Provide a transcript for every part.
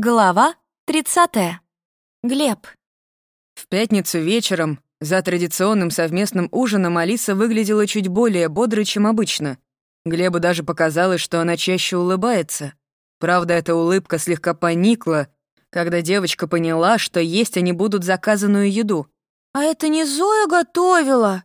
Глава 30. Глеб. В пятницу вечером, за традиционным совместным ужином, Алиса выглядела чуть более бодрой, чем обычно. Глебу даже показалось, что она чаще улыбается. Правда, эта улыбка слегка поникла, когда девочка поняла, что есть они будут заказанную еду. «А это не Зоя готовила?»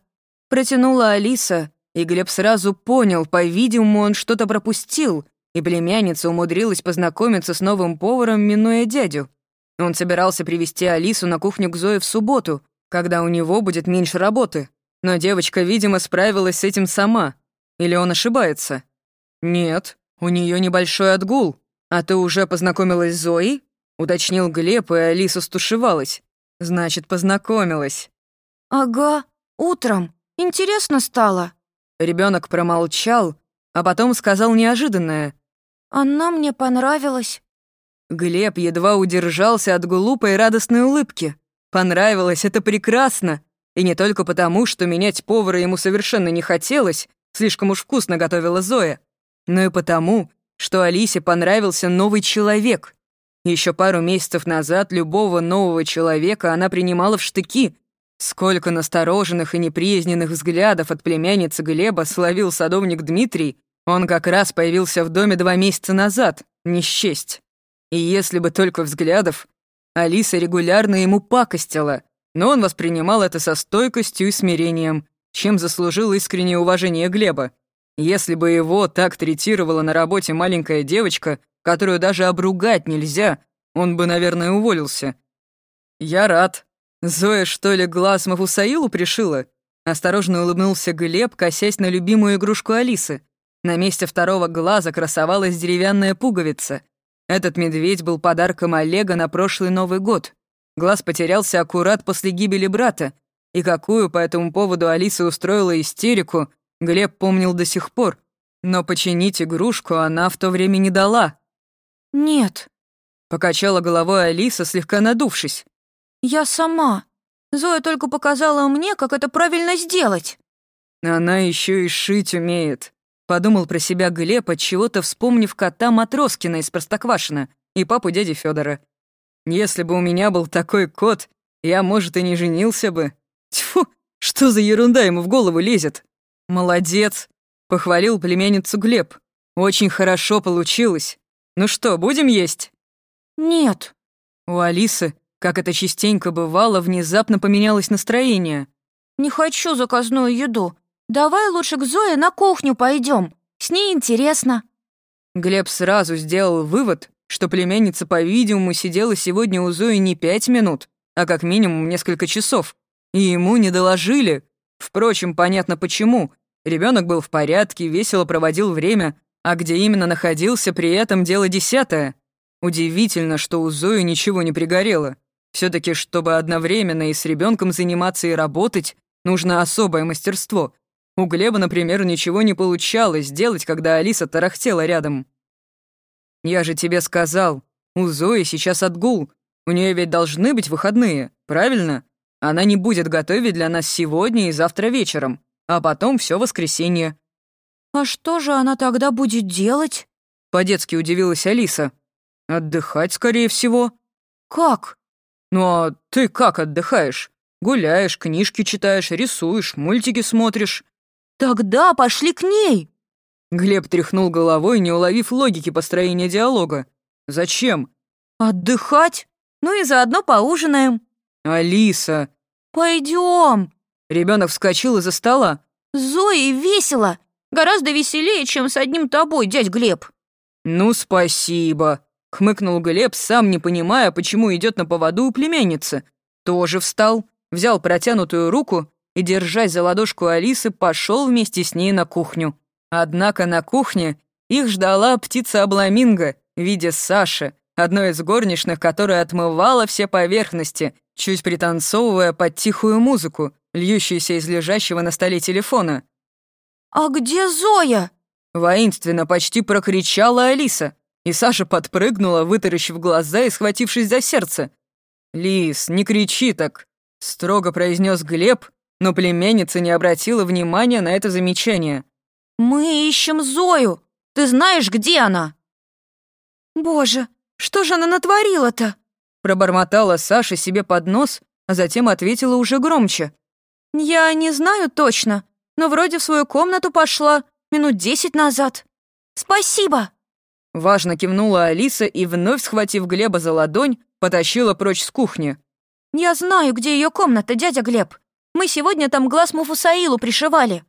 Протянула Алиса, и Глеб сразу понял, по-видимому, он что-то пропустил — и племянница умудрилась познакомиться с новым поваром, минуя дядю. Он собирался привести Алису на кухню к Зое в субботу, когда у него будет меньше работы. Но девочка, видимо, справилась с этим сама. Или он ошибается? «Нет, у нее небольшой отгул. А ты уже познакомилась с Зоей?» — уточнил Глеб, и Алиса стушевалась. «Значит, познакомилась». «Ага, утром. Интересно стало». Ребенок промолчал, а потом сказал неожиданное. Она мне понравилась». Глеб едва удержался от глупой радостной улыбки. Понравилось, это прекрасно. И не только потому, что менять повара ему совершенно не хотелось, слишком уж вкусно готовила Зоя, но и потому, что Алисе понравился новый человек. Еще пару месяцев назад любого нового человека она принимала в штыки. Сколько настороженных и неприязненных взглядов от племянницы Глеба словил садовник Дмитрий, он как раз появился в доме два месяца назад, не счесть. И если бы только взглядов, Алиса регулярно ему пакостила, но он воспринимал это со стойкостью и смирением, чем заслужил искреннее уважение Глеба. Если бы его так третировала на работе маленькая девочка, которую даже обругать нельзя, он бы, наверное, уволился. «Я рад. Зоя, что ли, глаз Мафусаилу пришила?» Осторожно улыбнулся Глеб, косясь на любимую игрушку Алисы — на месте второго глаза красовалась деревянная пуговица. Этот медведь был подарком Олега на прошлый Новый год. Глаз потерялся аккурат после гибели брата, и какую по этому поводу Алиса устроила истерику, Глеб помнил до сих пор. Но починить игрушку она в то время не дала. «Нет», — покачала головой Алиса, слегка надувшись. «Я сама. Зоя только показала мне, как это правильно сделать». Она еще и шить умеет. Подумал про себя Глеб, от чего-то вспомнив кота Матроскина из Простоквашина и папу дяди Федора. Если бы у меня был такой кот, я, может, и не женился бы. Тьфу, что за ерунда ему в голову лезет? Молодец, похвалил племянницу Глеб. Очень хорошо получилось. Ну что, будем есть? Нет. У Алисы, как это частенько бывало, внезапно поменялось настроение. Не хочу заказную еду. «Давай лучше к Зое на кухню пойдем. С ней интересно». Глеб сразу сделал вывод, что племянница, по-видимому, сидела сегодня у Зои не пять минут, а как минимум несколько часов. И ему не доложили. Впрочем, понятно почему. Ребенок был в порядке, весело проводил время, а где именно находился, при этом дело десятое. Удивительно, что у Зои ничего не пригорело. все таки чтобы одновременно и с ребенком заниматься и работать, нужно особое мастерство — у Глеба, например, ничего не получалось сделать, когда Алиса тарахтела рядом. «Я же тебе сказал, у Зои сейчас отгул. У нее ведь должны быть выходные, правильно? Она не будет готовить для нас сегодня и завтра вечером, а потом все воскресенье». «А что же она тогда будет делать?» По-детски удивилась Алиса. «Отдыхать, скорее всего». «Как?» «Ну а ты как отдыхаешь? Гуляешь, книжки читаешь, рисуешь, мультики смотришь. «Тогда пошли к ней!» Глеб тряхнул головой, не уловив логики построения диалога. «Зачем?» «Отдыхать? Ну и заодно поужинаем». «Алиса!» «Пойдем!» Ребенок вскочил из-за стола. «Зои весело! Гораздо веселее, чем с одним тобой, дядь Глеб!» «Ну, спасибо!» — хмыкнул Глеб, сам не понимая, почему идет на поводу у племянницы. Тоже встал, взял протянутую руку и, держась за ладошку Алисы, пошел вместе с ней на кухню. Однако на кухне их ждала птица-обламинго в виде Саши, одной из горничных, которая отмывала все поверхности, чуть пританцовывая под тихую музыку, льющуюся из лежащего на столе телефона. «А где Зоя?» Воинственно почти прокричала Алиса, и Саша подпрыгнула, вытаращив глаза и схватившись за сердце. «Лис, не кричи так!» — строго произнес Глеб, но племянница не обратила внимания на это замечание. «Мы ищем Зою! Ты знаешь, где она?» «Боже, Что же она натворила-то?» Пробормотала Саша себе под нос, а затем ответила уже громче. «Я не знаю точно, но вроде в свою комнату пошла минут десять назад. Спасибо!» Важно кивнула Алиса и, вновь схватив Глеба за ладонь, потащила прочь с кухни. «Я знаю, где ее комната, дядя Глеб. Мы сегодня там глаз Муфусаилу пришивали».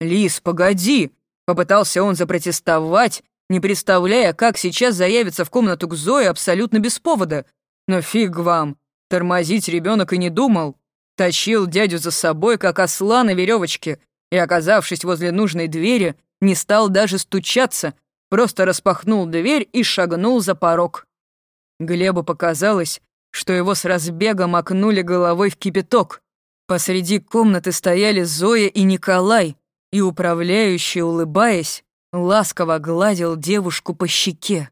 «Лис, погоди!» — попытался он запротестовать, не представляя, как сейчас заявится в комнату к Зое абсолютно без повода. Но фиг вам, тормозить ребенок и не думал. Тащил дядю за собой, как осла на веревочке, и, оказавшись возле нужной двери, не стал даже стучаться, просто распахнул дверь и шагнул за порог. Глебу показалось, что его с разбега макнули головой в кипяток. Посреди комнаты стояли Зоя и Николай, и управляющий, улыбаясь, ласково гладил девушку по щеке.